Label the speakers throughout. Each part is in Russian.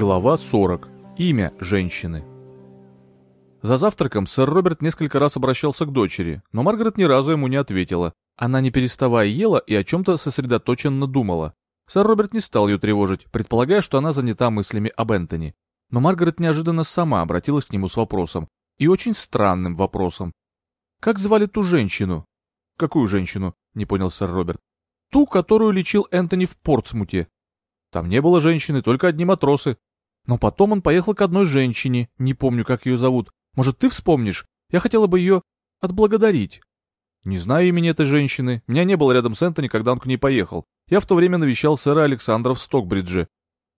Speaker 1: Глава 40. Имя женщины. За завтраком сэр Роберт несколько раз обращался к дочери, но Маргарет ни разу ему не ответила. Она не переставая ела и о чем-то сосредоточенно думала. Сэр Роберт не стал ее тревожить, предполагая, что она занята мыслями об Энтони. Но Маргарет неожиданно сама обратилась к нему с вопросом. И очень странным вопросом. «Как звали ту женщину?» «Какую женщину?» — не понял сэр Роберт. «Ту, которую лечил Энтони в Портсмуте». «Там не было женщины, только одни матросы». «Но потом он поехал к одной женщине, не помню, как ее зовут. Может, ты вспомнишь? Я хотела бы ее отблагодарить». «Не знаю имени этой женщины. Меня не было рядом с Энтони, когда он к ней поехал. Я в то время навещал сэра Александра в Стокбридже».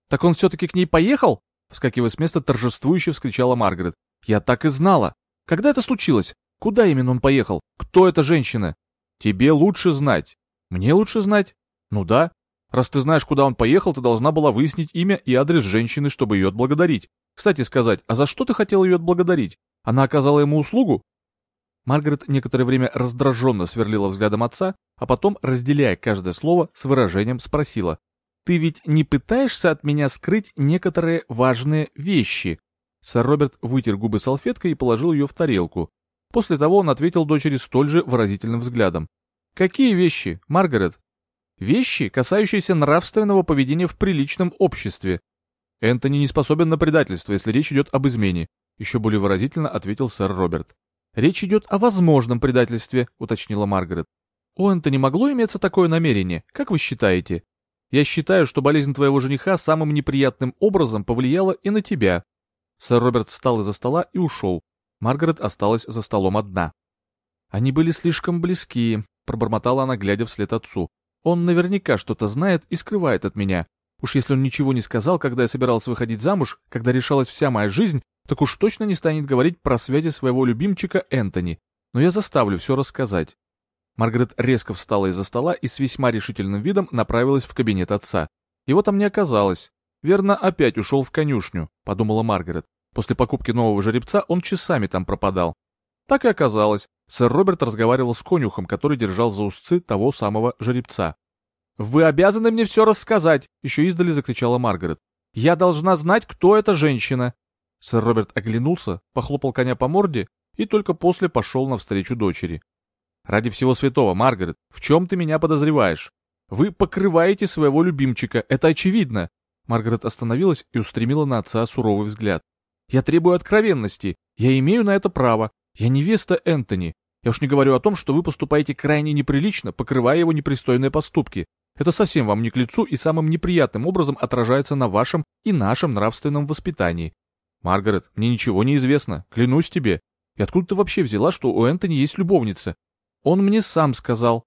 Speaker 1: «Так он все-таки к ней поехал?» Вскакивая с места, торжествующе вскричала Маргарет. «Я так и знала. Когда это случилось? Куда именно он поехал? Кто эта женщина? Тебе лучше знать. Мне лучше знать? Ну да. Раз ты знаешь, куда он поехал, ты должна была выяснить имя и адрес женщины, чтобы ее отблагодарить. Кстати сказать, а за что ты хотел ее отблагодарить? Она оказала ему услугу? Маргарет некоторое время раздраженно сверлила взглядом отца, а потом, разделяя каждое слово, с выражением спросила. «Ты ведь не пытаешься от меня скрыть некоторые важные вещи?» Сэр Роберт вытер губы салфеткой и положил ее в тарелку. После того он ответил дочери столь же выразительным взглядом. «Какие вещи, Маргарет?» «Вещи, касающиеся нравственного поведения в приличном обществе». «Энтони не способен на предательство, если речь идет об измене», еще более выразительно ответил сэр Роберт. «Речь идет о возможном предательстве», — уточнила Маргарет. «У Энтони могло иметься такое намерение, как вы считаете?» «Я считаю, что болезнь твоего жениха самым неприятным образом повлияла и на тебя». Сэр Роберт встал из-за стола и ушел, Маргарет осталась за столом одна. «Они были слишком близки», — пробормотала она, глядя вслед отцу. «Он наверняка что-то знает и скрывает от меня. Уж если он ничего не сказал, когда я собирался выходить замуж, когда решалась вся моя жизнь, так уж точно не станет говорить про связи своего любимчика Энтони. Но я заставлю все рассказать». Маргарет резко встала из-за стола и с весьма решительным видом направилась в кабинет отца. Его там не оказалось. Верно, опять ушел в конюшню, подумала Маргарет. После покупки нового жеребца он часами там пропадал. Так и оказалось, сэр Роберт разговаривал с конюхом, который держал за узцы того самого жеребца. «Вы обязаны мне все рассказать!» — еще издали закричала Маргарет. «Я должна знать, кто эта женщина!» Сэр Роберт оглянулся, похлопал коня по морде и только после пошел навстречу дочери. «Ради всего святого, Маргарет, в чем ты меня подозреваешь? Вы покрываете своего любимчика, это очевидно!» Маргарет остановилась и устремила на отца суровый взгляд. Я требую откровенности. Я имею на это право. Я невеста Энтони. Я уж не говорю о том, что вы поступаете крайне неприлично, покрывая его непристойные поступки. Это совсем вам не к лицу и самым неприятным образом отражается на вашем и нашем нравственном воспитании. Маргарет, мне ничего не известно, клянусь тебе. И откуда ты вообще взяла, что у Энтони есть любовница? Он мне сам сказал.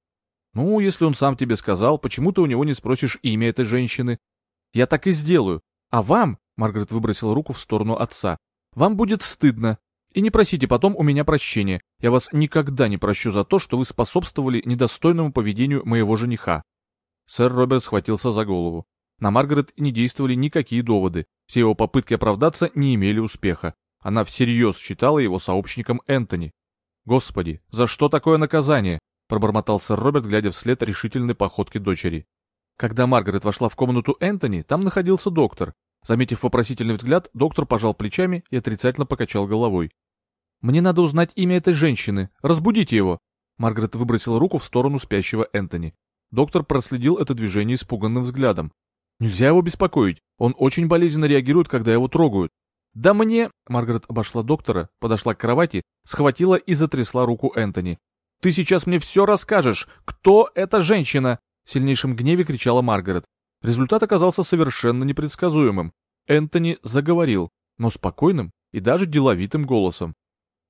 Speaker 1: Ну, если он сам тебе сказал, почему ты у него не спросишь имя этой женщины? Я так и сделаю. А вам, Маргарет выбросила руку в сторону отца. «Вам будет стыдно. И не просите потом у меня прощения. Я вас никогда не прощу за то, что вы способствовали недостойному поведению моего жениха». Сэр Роберт схватился за голову. На Маргарет не действовали никакие доводы. Все его попытки оправдаться не имели успеха. Она всерьез считала его сообщником Энтони. «Господи, за что такое наказание?» — пробормотал сэр Роберт, глядя вслед решительной походке дочери. Когда Маргарет вошла в комнату Энтони, там находился доктор, Заметив вопросительный взгляд, доктор пожал плечами и отрицательно покачал головой. «Мне надо узнать имя этой женщины. Разбудите его!» Маргарет выбросила руку в сторону спящего Энтони. Доктор проследил это движение испуганным взглядом. «Нельзя его беспокоить. Он очень болезненно реагирует, когда его трогают». «Да мне...» Маргарет обошла доктора, подошла к кровати, схватила и затрясла руку Энтони. «Ты сейчас мне все расскажешь! Кто эта женщина?» В сильнейшем гневе кричала Маргарет. Результат оказался совершенно непредсказуемым. Энтони заговорил, но спокойным и даже деловитым голосом.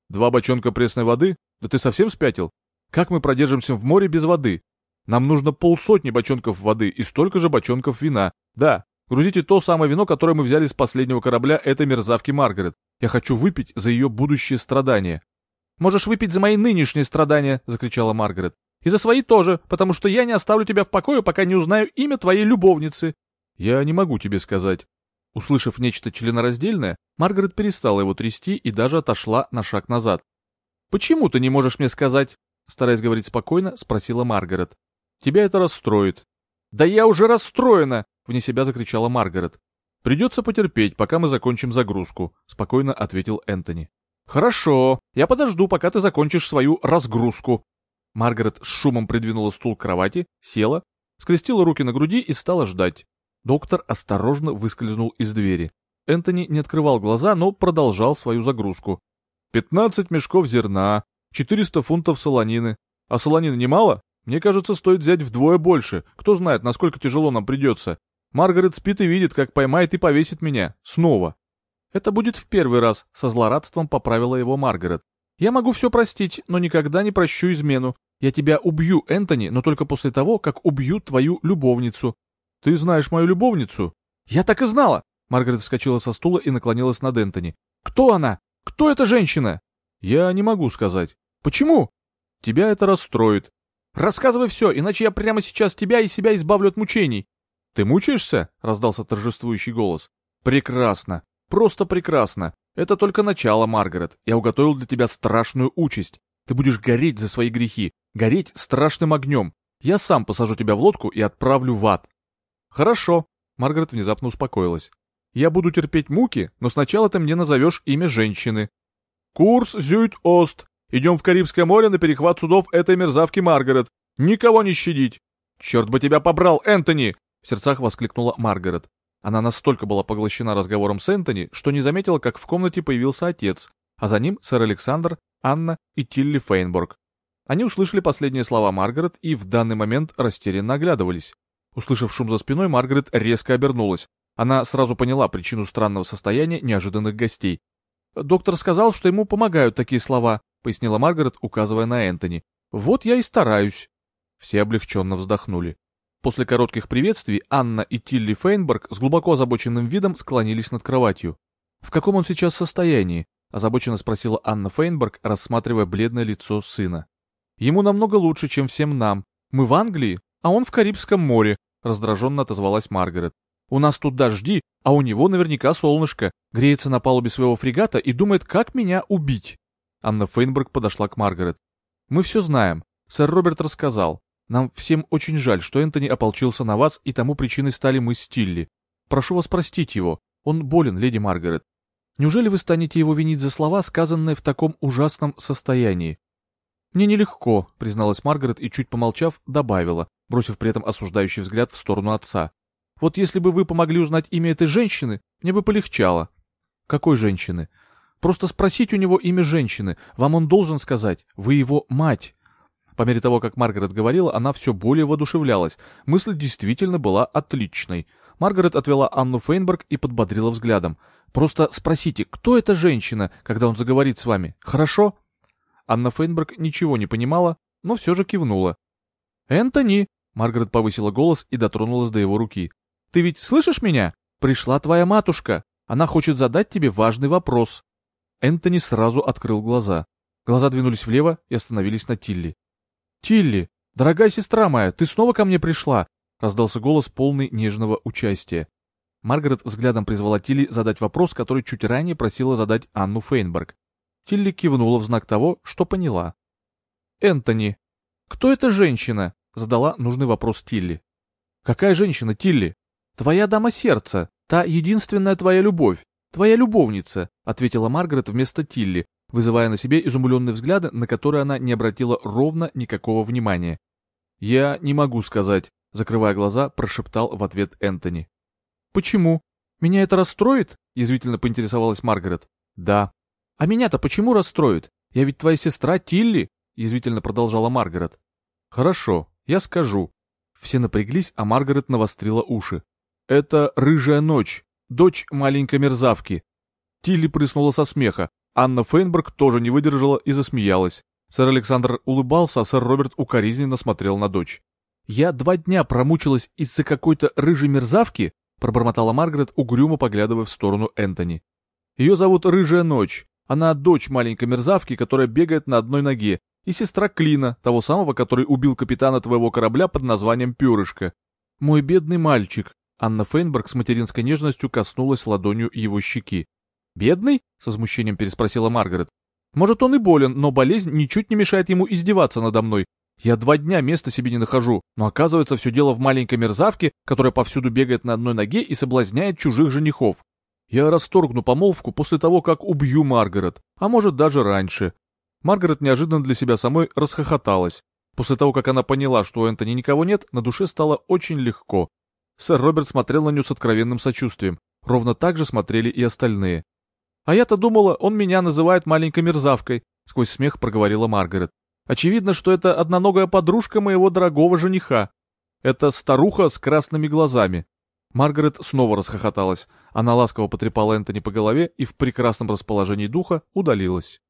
Speaker 1: «Два бочонка пресной воды? Да ты совсем спятил? Как мы продержимся в море без воды? Нам нужно полсотни бочонков воды и столько же бочонков вина. Да, грузите то самое вино, которое мы взяли с последнего корабля этой мерзавки Маргарет. Я хочу выпить за ее будущие страдания». «Можешь выпить за мои нынешние страдания!» — закричала Маргарет. И за свои тоже, потому что я не оставлю тебя в покое, пока не узнаю имя твоей любовницы. Я не могу тебе сказать. Услышав нечто членораздельное, Маргарет перестала его трясти и даже отошла на шаг назад. «Почему ты не можешь мне сказать?» Стараясь говорить спокойно, спросила Маргарет. «Тебя это расстроит». «Да я уже расстроена!» — вне себя закричала Маргарет. Придется потерпеть, пока мы закончим загрузку, спокойно ответил Энтони. Хорошо, я подожду, пока ты закончишь свою разгрузку. Маргарет с шумом придвинула стул к кровати, села, скрестила руки на груди и стала ждать. Доктор осторожно выскользнул из двери. Энтони не открывал глаза, но продолжал свою загрузку. «Пятнадцать мешков зерна, четыреста фунтов солонины. А солонины немало? Мне кажется, стоит взять вдвое больше. Кто знает, насколько тяжело нам придется. Маргарет спит и видит, как поймает и повесит меня. Снова». «Это будет в первый раз», — со злорадством поправила его Маргарет. «Я могу все простить, но никогда не прощу измену. Я тебя убью, Энтони, но только после того, как убью твою любовницу». «Ты знаешь мою любовницу?» «Я так и знала!» Маргарет вскочила со стула и наклонилась над Энтони. «Кто она? Кто эта женщина?» «Я не могу сказать». «Почему?» «Тебя это расстроит». «Рассказывай все, иначе я прямо сейчас тебя и себя избавлю от мучений». «Ты мучаешься?» — раздался торжествующий голос. «Прекрасно. Просто прекрасно. Это только начало, Маргарет. Я уготовил для тебя страшную участь. Ты будешь гореть за свои грехи, гореть страшным огнем. Я сам посажу тебя в лодку и отправлю в ад». «Хорошо», — Маргарет внезапно успокоилась. Я буду терпеть муки, но сначала ты мне назовешь имя женщины. Курс Зюит-Ост. Идем в Карибское море на перехват судов этой мерзавки Маргарет. Никого не щадить. Черт бы тебя побрал, Энтони! В сердцах воскликнула Маргарет. Она настолько была поглощена разговором с Энтони, что не заметила, как в комнате появился отец, а за ним сэр Александр, Анна и Тилли Фейнборг. Они услышали последние слова Маргарет и в данный момент растерянно оглядывались. Услышав шум за спиной, Маргарет резко обернулась. Она сразу поняла причину странного состояния неожиданных гостей. «Доктор сказал, что ему помогают такие слова», — пояснила Маргарет, указывая на Энтони. «Вот я и стараюсь». Все облегченно вздохнули. После коротких приветствий Анна и Тилли Фейнберг с глубоко озабоченным видом склонились над кроватью. «В каком он сейчас состоянии?» — озабоченно спросила Анна Фейнберг, рассматривая бледное лицо сына. «Ему намного лучше, чем всем нам. Мы в Англии, а он в Карибском море», — раздраженно отозвалась Маргарет. У нас тут дожди, а у него наверняка солнышко, греется на палубе своего фрегата и думает, как меня убить. Анна Фейнберг подошла к Маргарет. Мы все знаем. Сэр Роберт рассказал. Нам всем очень жаль, что Энтони ополчился на вас, и тому причиной стали мы с Тилли. Прошу вас простить его. Он болен, леди Маргарет. Неужели вы станете его винить за слова, сказанные в таком ужасном состоянии? Мне нелегко, призналась Маргарет и, чуть помолчав, добавила, бросив при этом осуждающий взгляд в сторону отца. Вот если бы вы помогли узнать имя этой женщины, мне бы полегчало. Какой женщины? Просто спросить у него имя женщины. Вам он должен сказать. Вы его мать. По мере того, как Маргарет говорила, она все более воодушевлялась. Мысль действительно была отличной. Маргарет отвела Анну Фейнберг и подбодрила взглядом. «Просто спросите, кто эта женщина, когда он заговорит с вами, хорошо?» Анна Фейнберг ничего не понимала, но все же кивнула. «Энтони!» — Маргарет повысила голос и дотронулась до его руки. Ты ведь слышишь меня? Пришла твоя матушка. Она хочет задать тебе важный вопрос. Энтони сразу открыл глаза. Глаза двинулись влево и остановились на Тилли. «Тилли, дорогая сестра моя, ты снова ко мне пришла?» — раздался голос полный нежного участия. Маргарет взглядом призвала Тилли задать вопрос, который чуть ранее просила задать Анну Фейнберг. Тилли кивнула в знак того, что поняла. «Энтони, кто эта женщина?» — задала нужный вопрос Тилли. «Какая женщина, Тилли?» «Твоя дама сердца, та единственная твоя любовь, твоя любовница», ответила Маргарет вместо Тилли, вызывая на себе изумленные взгляды, на которые она не обратила ровно никакого внимания. «Я не могу сказать», — закрывая глаза, прошептал в ответ Энтони. «Почему? Меня это расстроит?» — язвительно поинтересовалась Маргарет. «Да». «А меня-то почему расстроит? Я ведь твоя сестра Тилли», — язвительно продолжала Маргарет. «Хорошо, я скажу». Все напряглись, а Маргарет навострила уши. Это рыжая ночь, дочь маленькой мерзавки. Тилли прыснула со смеха. Анна Фейнберг тоже не выдержала и засмеялась. Сэр Александр улыбался, а сэр Роберт укоризненно смотрел на дочь. «Я два дня промучилась из-за какой-то рыжей мерзавки», пробормотала Маргарет, угрюмо поглядывая в сторону Энтони. «Ее зовут Рыжая Ночь. Она дочь маленькой мерзавки, которая бегает на одной ноге, и сестра Клина, того самого, который убил капитана твоего корабля под названием Пюрышка. Мой бедный мальчик, Анна Фейнберг с материнской нежностью коснулась ладонью его щеки. «Бедный?» — с возмущением переспросила Маргарет. «Может, он и болен, но болезнь ничуть не мешает ему издеваться надо мной. Я два дня места себе не нахожу, но оказывается все дело в маленькой мерзавке, которая повсюду бегает на одной ноге и соблазняет чужих женихов. Я расторгну помолвку после того, как убью Маргарет, а может даже раньше. Маргарет неожиданно для себя самой расхохоталась. После того, как она поняла, что у Энтони никого нет, на душе стало очень легко. Сэр Роберт смотрел на нее с откровенным сочувствием. Ровно так же смотрели и остальные. «А я-то думала, он меня называет маленькой мерзавкой», — сквозь смех проговорила Маргарет. «Очевидно, что это одноногая подружка моего дорогого жениха. Это старуха с красными глазами». Маргарет снова расхохоталась. Она ласково потрепала Энтони по голове и в прекрасном расположении духа удалилась.